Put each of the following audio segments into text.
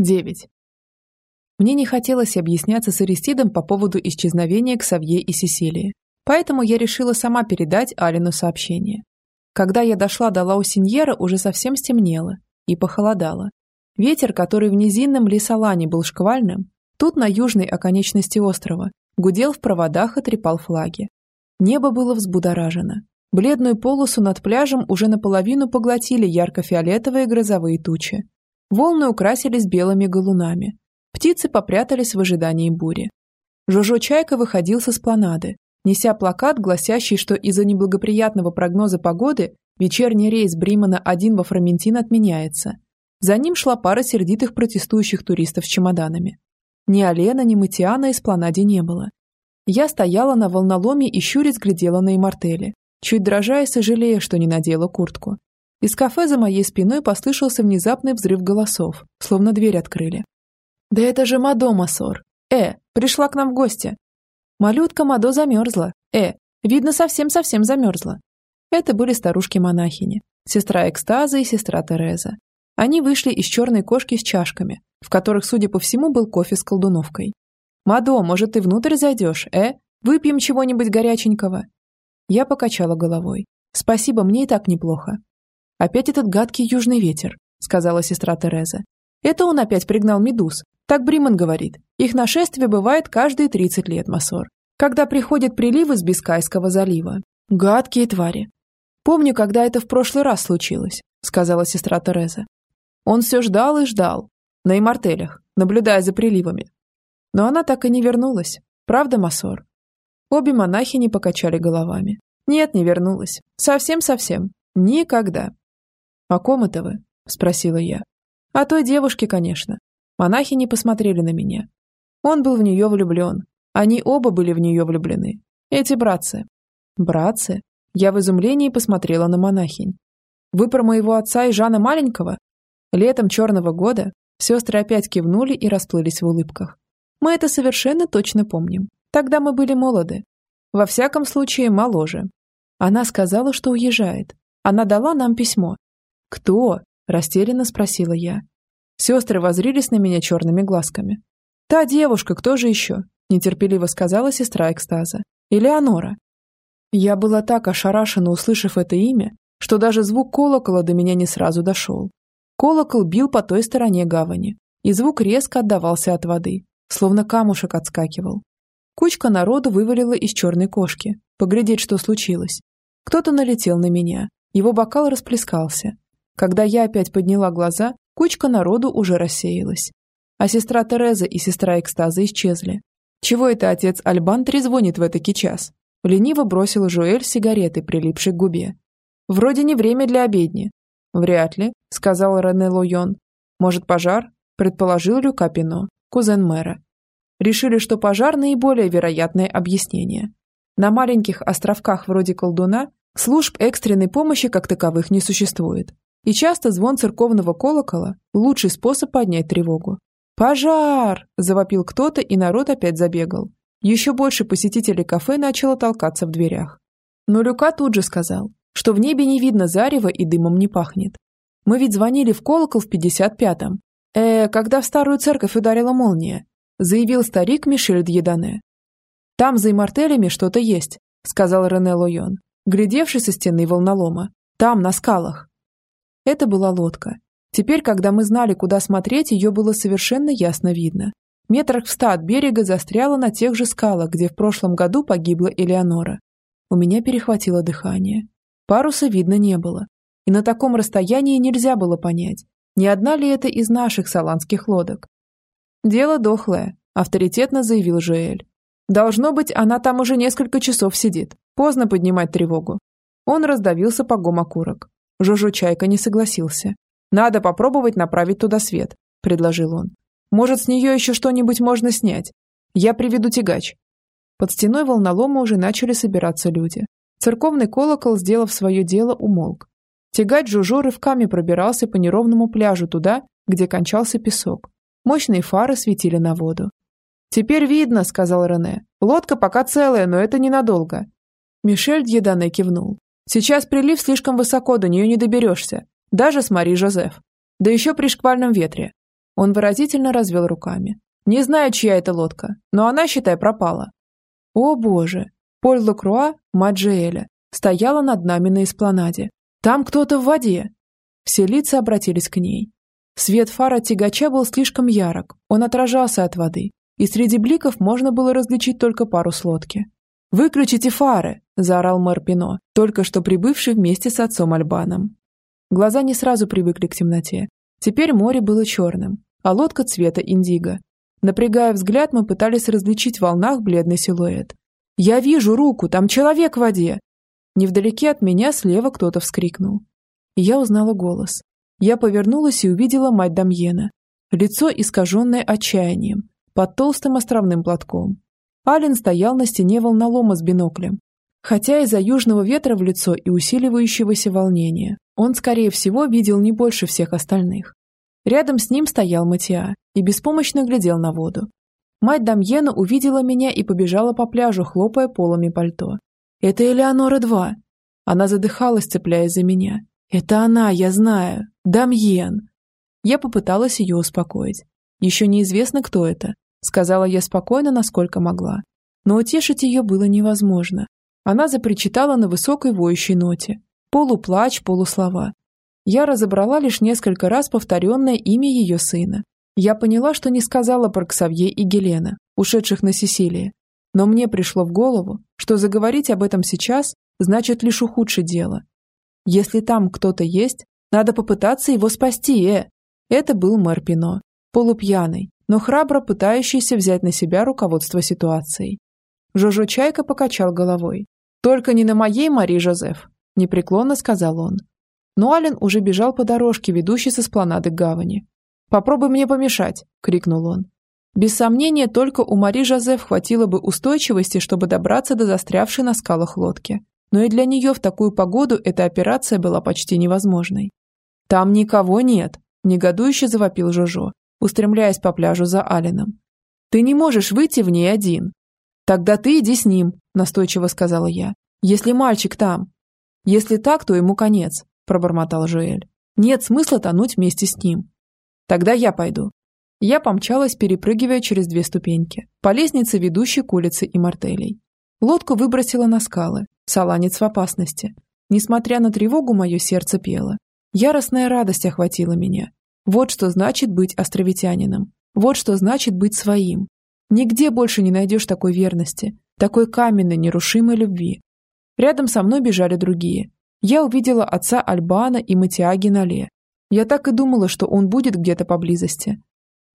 9. Мне не хотелось объясняться с Аристидом по поводу исчезновения Ксавье и Сесилии, поэтому я решила сама передать Алину сообщение. Когда я дошла до Лаусиньера, уже совсем стемнело и похолодало. Ветер, который в низинном Лисалане был шквальным, тут на южной оконечности острова, гудел в проводах и трепал флаги. Небо было взбудоражено. Бледную полосу над пляжем уже наполовину поглотили ярко-фиолетовые грозовые тучи. Волны украсились белыми галунами. Птицы попрятались в ожидании бури. Жожо Чайка выходил со спланады, неся плакат, гласящий, что из-за неблагоприятного прогноза погоды вечерний рейс Бримана-1 во Фроментин отменяется. За ним шла пара сердитых протестующих туристов с чемоданами. Ни Алена, ни Матиана из планаде не было. Я стояла на волноломе и щурясь глядела на имартели, чуть дрожа и сожалея, что не надела куртку. Из кафе за моей спиной послышался внезапный взрыв голосов, словно дверь открыли. «Да это же Мадо Масор! Э, пришла к нам в гости!» Малютка Мадо замерзла. Э, видно, совсем-совсем замерзла. Это были старушки-монахини, сестра Экстаза и сестра Тереза. Они вышли из черной кошки с чашками, в которых, судя по всему, был кофе с колдуновкой. «Мадо, может, ты внутрь зайдешь, э? Выпьем чего-нибудь горяченького?» Я покачала головой. «Спасибо, мне и так неплохо». «Опять этот гадкий южный ветер», — сказала сестра Тереза. «Это он опять пригнал медуз. Так Бриман говорит. Их нашествие бывает каждые 30 лет, Масор. Когда приходят приливы с Бискайского залива. Гадкие твари. Помню, когда это в прошлый раз случилось», — сказала сестра Тереза. Он все ждал и ждал. На имартелях, наблюдая за приливами. Но она так и не вернулась. Правда, Масор? Обе монахини покачали головами. Нет, не вернулась. Совсем-совсем. Никогда. «О ком это вы?» – спросила я. «О той девушке, конечно». Монахини посмотрели на меня. Он был в нее влюблен. Они оба были в нее влюблены. Эти братцы. Братцы? Я в изумлении посмотрела на монахинь. Вы про моего отца и Жана Маленького? Летом черного года сестры опять кивнули и расплылись в улыбках. Мы это совершенно точно помним. Тогда мы были молоды. Во всяком случае, моложе. Она сказала, что уезжает. Она дала нам письмо. «Кто?» – растерянно спросила я. Сестры возрились на меня черными глазками. «Та девушка, кто же еще?» – нетерпеливо сказала сестра экстаза. «Элеонора». Я была так ошарашена, услышав это имя, что даже звук колокола до меня не сразу дошел. Колокол бил по той стороне гавани, и звук резко отдавался от воды, словно камушек отскакивал. Кучка народу вывалила из черной кошки, поглядеть, что случилось. Кто-то налетел на меня, его бокал расплескался. Когда я опять подняла глаза, кучка народу уже рассеялась. А сестра Тереза и сестра Экстаза исчезли. Чего это отец Альбан трезвонит в этакий час? Лениво бросил Жуэль сигареты, прилипшей к губе. Вроде не время для обедни. Вряд ли, сказал Рене Лойон. Может, пожар? Предположил Люка Пино, кузен мэра решили, что пожар – наиболее вероятное объяснение. На маленьких островках вроде Колдуна служб экстренной помощи как таковых не существует. И часто звон церковного колокола – лучший способ поднять тревогу. «Пожар!» – завопил кто-то, и народ опять забегал. Еще больше посетителей кафе начало толкаться в дверях. Но Люка тут же сказал, что в небе не видно зарева и дымом не пахнет. Мы ведь звонили в колокол в 55-м. Э, когда в старую церковь ударила молния заявил старик Мишель Дьедане. «Там за имартелями что-то есть», — сказал Рене Лойон, глядевший со стены волнолома. «Там, на скалах». Это была лодка. Теперь, когда мы знали, куда смотреть, ее было совершенно ясно видно. Метрах в ста от берега застряла на тех же скалах, где в прошлом году погибла Элеонора. У меня перехватило дыхание. Паруса видно не было. И на таком расстоянии нельзя было понять, не одна ли это из наших саланских лодок. «Дело дохлое», – авторитетно заявил Жуэль. «Должно быть, она там уже несколько часов сидит. Поздно поднимать тревогу». Он раздавил сапогом окурок. Жожо Чайка не согласился. «Надо попробовать направить туда свет», – предложил он. «Может, с нее еще что-нибудь можно снять? Я приведу тягач». Под стеной волнолома уже начали собираться люди. Церковный колокол, сделав свое дело, умолк. Тягач Жужо рывками пробирался по неровному пляжу туда, где кончался песок. Мощные фары светили на воду. «Теперь видно», — сказал Рене. «Лодка пока целая, но это ненадолго». Мишель Дьедане кивнул. «Сейчас прилив слишком высоко, до нее не доберешься. Даже с Мари Жозеф. Да еще при шквальном ветре». Он выразительно развел руками. «Не знаю, чья это лодка, но она, считай, пропала». «О, боже!» Поль Лакруа, мать Джеэля, стояла над нами на эспланаде. «Там кто-то в воде!» Все лица обратились к ней. Свет фара тягача был слишком ярок, он отражался от воды, и среди бликов можно было различить только пару с лодки. «Выключите фары!» – заорал мэр Пино, только что прибывший вместе с отцом Альбаном. Глаза не сразу привыкли к темноте. Теперь море было черным, а лодка цвета индиго. Напрягая взгляд, мы пытались различить в волнах бледный силуэт. «Я вижу руку, там человек в воде!» Невдалеке от меня слева кто-то вскрикнул. я узнала голос. Я повернулась и увидела мать Дамьена. Лицо, искаженное отчаянием, под толстым островным платком. Ален стоял на стене волнолома с биноклем. Хотя из-за южного ветра в лицо и усиливающегося волнения он, скорее всего, видел не больше всех остальных. Рядом с ним стоял Матиа и беспомощно глядел на воду. Мать Дамьена увидела меня и побежала по пляжу, хлопая полами пальто. «Это Элеонора-2!» Она задыхалась, цепляясь за меня. «Это она, я знаю! Дамьен!» Я попыталась ее успокоить. Еще неизвестно, кто это, сказала я спокойно, насколько могла. Но утешить ее было невозможно. Она запричитала на высокой воющей ноте. Полуплач, полуслова. Я разобрала лишь несколько раз повторенное имя ее сына. Я поняла, что не сказала про Ксавье и Гелена, ушедших на Сесилии. Но мне пришло в голову, что заговорить об этом сейчас значит лишь ухудшить дело. Если там кто-то есть, надо попытаться его спасти, э! Это был мэр Пино, полупьяный, но храбро пытающийся взять на себя руководство ситуацией. Жожо Чайка покачал головой. «Только не на моей Мари Жозеф», – непреклонно сказал он. Но Ален уже бежал по дорожке, ведущей со спланады к гавани. «Попробуй мне помешать!» – крикнул он. Без сомнения, только у Мари Жозеф хватило бы устойчивости, чтобы добраться до застрявшей на скалах лодки. Но и для нее в такую погоду эта операция была почти невозможной. «Там никого нет!» – негодующе завопил Жожо устремляясь по пляжу за Алином. «Ты не можешь выйти в ней один». «Тогда ты иди с ним», – настойчиво сказала я. «Если мальчик там». «Если так, то ему конец», – пробормотал Жуэль. «Нет смысла тонуть вместе с ним». «Тогда я пойду». Я помчалась, перепрыгивая через две ступеньки, по лестнице, ведущей к улице и мартелей. Лодку выбросила на скалы. Саланец в опасности. Несмотря на тревогу, мое сердце пело. Яростная радость охватила меня. Вот что значит быть островитянином. Вот что значит быть своим. Нигде больше не найдешь такой верности, такой каменной, нерушимой любви. Рядом со мной бежали другие. Я увидела отца Альбана и Матиаги Нале. Я так и думала, что он будет где-то поблизости.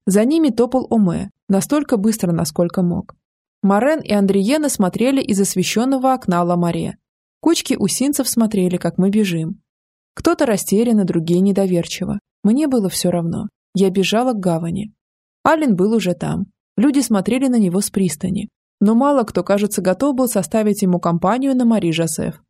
За ними топал Оме, настолько быстро, насколько мог. Морен и Андриена смотрели из освещенного окна Ламаре. Кучки усинцев смотрели, как мы бежим. Кто-то растерянно, другие недоверчиво. Мне было все равно. Я бежала к гавани. Ален был уже там. Люди смотрели на него с пристани. Но мало кто, кажется, готов был составить ему компанию на Мари Жозеф.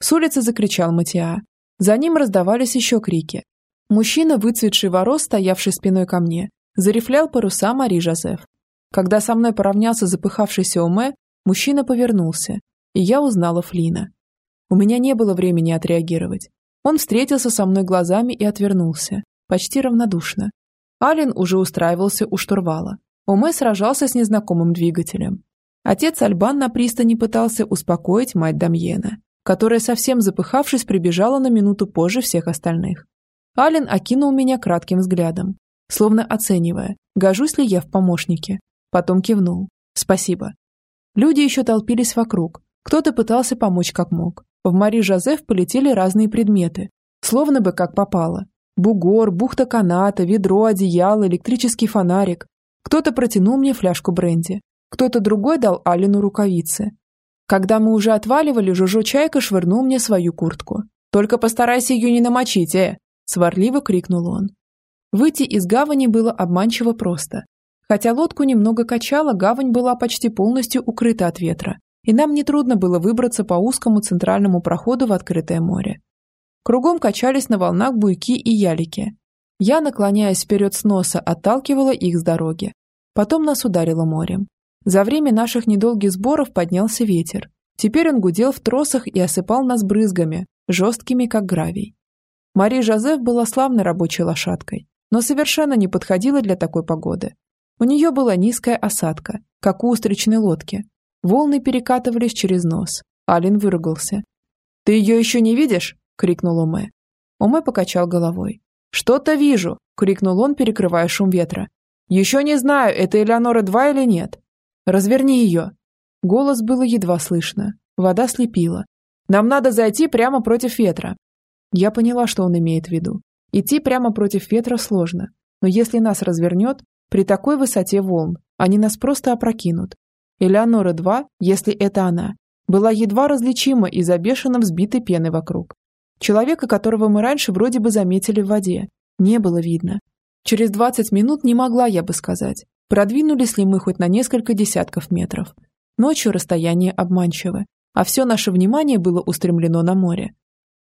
С улицы закричал Матиа. За ним раздавались еще крики. Мужчина, выцветший ворос, стоявший спиной ко мне, зарифлял паруса Мари Жозеф. Когда со мной поравнялся запыхавшийся Уме, мужчина повернулся, и я узнала Флина. У меня не было времени отреагировать. Он встретился со мной глазами и отвернулся почти равнодушно. Ален уже устраивался у штурвала. Оме сражался с незнакомым двигателем. Отец Альбан на пристани пытался успокоить мать Дамьена, которая, совсем запыхавшись, прибежала на минуту позже всех остальных. Ален окинул меня кратким взглядом, словно оценивая, гожусь ли я в помощнике. Потом кивнул. «Спасибо». Люди еще толпились вокруг. Кто-то пытался помочь как мог. В Мари Жозеф полетели разные предметы, словно бы как попало. Бугор, бухта каната, ведро, одеяло, электрический фонарик. Кто-то протянул мне фляжку бренди. Кто-то другой дал Алину рукавицы. Когда мы уже отваливали, Жужо Чайка швырнул мне свою куртку. «Только постарайся ее не намочить, э!» – сварливо крикнул он. Выйти из гавани было обманчиво просто. Хотя лодку немного качало, гавань была почти полностью укрыта от ветра, и нам нетрудно было выбраться по узкому центральному проходу в открытое море. Кругом качались на волнах буйки и ялики. Я, наклоняясь вперед с носа, отталкивала их с дороги. Потом нас ударило морем. За время наших недолгих сборов поднялся ветер. Теперь он гудел в тросах и осыпал нас брызгами, жесткими, как гравий. Мари Жозеф была славной рабочей лошадкой. но совершенно не подходила для такой погоды. У нее была низкая осадка, как у устричной лодки. Волны перекатывались через нос. Ален выругался. «Ты ее еще не видишь?» – крикнул Оме. Оме покачал головой. «Что-то вижу!» – крикнул он, перекрывая шум ветра. «Еще не знаю, это Элеонора-2 или нет. Разверни ее!» Голос было едва слышно. Вода слепила. «Нам надо зайти прямо против ветра». Я поняла, что он имеет в виду. Идти прямо против ветра сложно, но если нас развернет, при такой высоте волн, они нас просто опрокинут. Элеонора-2, если это она, была едва различима из-за бешено взбитой пены вокруг. Человека, которого мы раньше вроде бы заметили в воде, не было видно. Через 20 минут не могла я бы сказать, продвинулись ли мы хоть на несколько десятков метров. Ночью расстояние обманчиво, а все наше внимание было устремлено на море.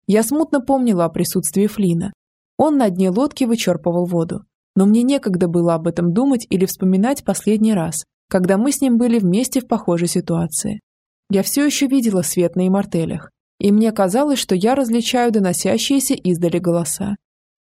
Я смутно помнила о присутствии Флина. Он на дне лодки вычерпывал воду, но мне некогда было об этом думать или вспоминать последний раз, когда мы с ним были вместе в похожей ситуации. Я все еще видела свет на имартелях, и мне казалось, что я различаю доносящиеся издали голоса.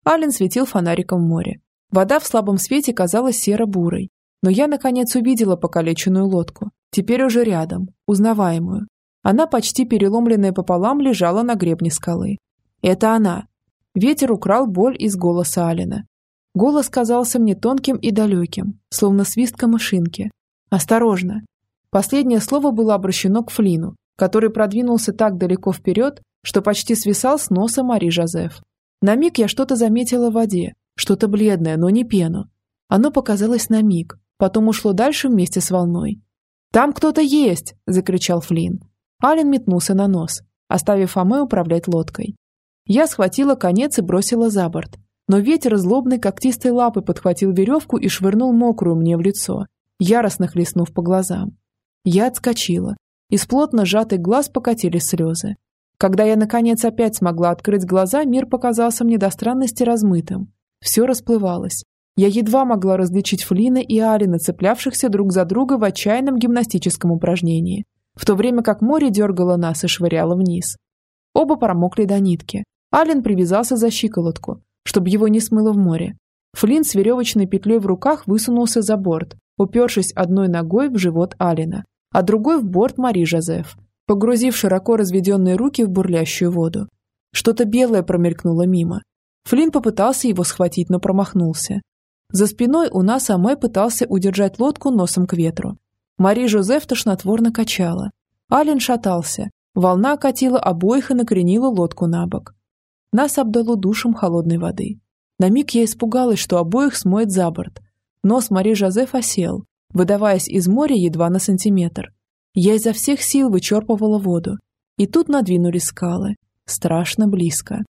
Ален светил фонариком в море. Вода в слабом свете казалась серо-бурой, но я, наконец, увидела покалеченную лодку, теперь уже рядом, узнаваемую. Она, почти переломленная пополам, лежала на гребне скалы. Это она. Ветер украл боль из голоса Алина. Голос казался мне тонким и далеким, словно свистка машинки. «Осторожно!» Последнее слово было обращено к Флину, который продвинулся так далеко вперед, что почти свисал с носа Мари Жозеф. На миг я что-то заметила в воде, что-то бледное, но не пену. Оно показалось на миг, потом ушло дальше вместе с волной. «Там кто-то есть!» – закричал Флин. Ален метнулся на нос, оставив Аме управлять лодкой. Я схватила конец и бросила за борт, но ветер злобной когтистой лапой подхватил веревку и швырнул мокрую мне в лицо, яростно хлестнув по глазам. Я отскочила. Из плотно сжатых глаз покатились слезы. Когда я, наконец, опять смогла открыть глаза, мир показался мне до странности размытым. Все расплывалось. Я едва могла различить Флина и Алина, цеплявшихся друг за друга в отчаянном гимнастическом упражнении, в то время как море дергало нас и швыряло вниз. Оба промокли до нитки. Ален привязался за щиколотку, чтобы его не смыло в море. Флин с веревочной петлей в руках высунулся за борт, упершись одной ногой в живот Алина, а другой в борт Мари Жозеф, погрузив широко разведенные руки в бурлящую воду. Что-то белое промелькнуло мимо. Флинн попытался его схватить, но промахнулся. За спиной у нас Аме пытался удержать лодку носом к ветру. Мари Жозеф тошнотворно качала. Ален шатался. Волна окатила обоих и накренила лодку на бок. Нас обдало душем холодной воды. На миг я испугалась, что обоих смоет за борт. Нос Мари Жозеф осел, выдаваясь из моря едва на сантиметр. Я изо всех сил вычерпывала воду. И тут надвинулись скалы. Страшно близко.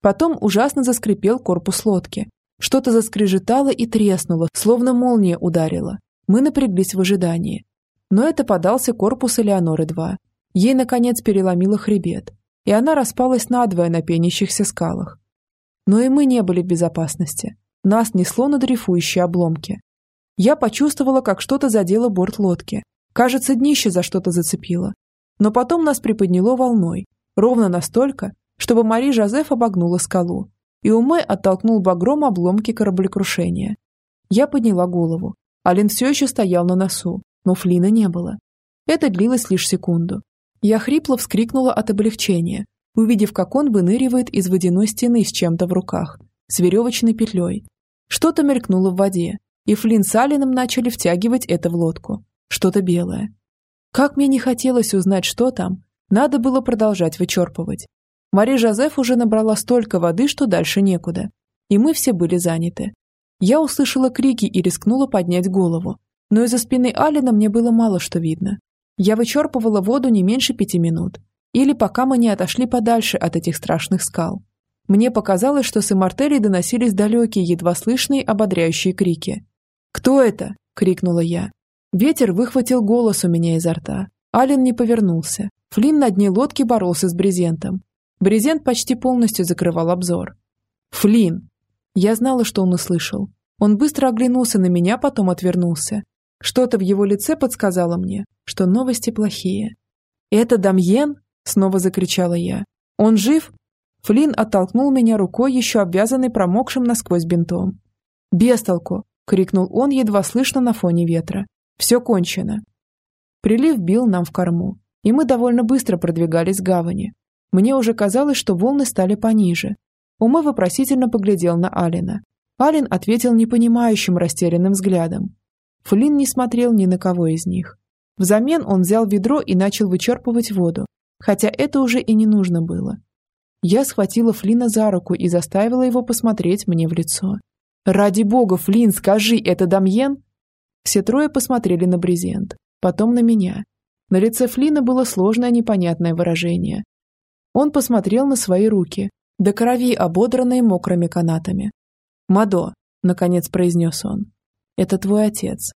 Потом ужасно заскрипел корпус лодки. Что-то заскрежетало и треснуло, словно молния ударила. Мы напряглись в ожидании. Но это подался корпус Элеоноры-2. Ей, наконец, переломило хребет, и она распалась надвое на пенящихся скалах. Но и мы не были в безопасности. Нас несло на дрейфующие обломки. Я почувствовала, как что-то задело борт лодки. Кажется, днище за что-то зацепило. Но потом нас приподняло волной, ровно настолько, чтобы Мари Жозеф обогнула скалу, и Умэ оттолкнул багром обломки кораблекрушения. Я подняла голову. Ален все еще стоял на носу, но Флина не было. Это длилось лишь секунду. Я хрипло вскрикнула от облегчения, увидев, как он выныривает из водяной стены с чем-то в руках, с веревочной петлей. Что-то мелькнуло в воде, и Флинн с Алином начали втягивать это в лодку. Что-то белое. Как мне не хотелось узнать, что там, надо было продолжать вычерпывать. Мари Жозеф уже набрала столько воды, что дальше некуда. И мы все были заняты. Я услышала крики и рискнула поднять голову. Но из-за спины Алина мне было мало что видно. Я вычерпывала воду не меньше пяти минут. Или пока мы не отошли подальше от этих страшных скал. Мне показалось, что с Имартелей доносились далекие, едва слышные ободряющие крики. «Кто это?» – крикнула я. Ветер выхватил голос у меня изо рта. Ален не повернулся. Флинн на дне лодки боролся с брезентом. Брезент почти полностью закрывал обзор. «Флинн!» Я знала, что он услышал. Он быстро оглянулся на меня, потом отвернулся. Что-то в его лице подсказало мне, что новости плохие. «Это Дамьен?» – снова закричала я. «Он жив?» Флинн оттолкнул меня рукой, еще обвязанной промокшим насквозь бинтом. «Бестолку!» – крикнул он едва слышно на фоне ветра. «Все кончено!» Прилив бил нам в корму, и мы довольно быстро продвигались к гавани. Мне уже казалось, что волны стали пониже. Ума вопросительно поглядел на Алина. Алин ответил непонимающим растерянным взглядом. Флинн не смотрел ни на кого из них. Взамен он взял ведро и начал вычерпывать воду, хотя это уже и не нужно было. Я схватила Флина за руку и заставила его посмотреть мне в лицо. «Ради бога, Флин, скажи, это Дамьен?» Все трое посмотрели на брезент, потом на меня. На лице Флина было сложное непонятное выражение. Он посмотрел на свои руки, до крови ободранные мокрыми канатами. «Мадо», — наконец произнес он, — «это твой отец».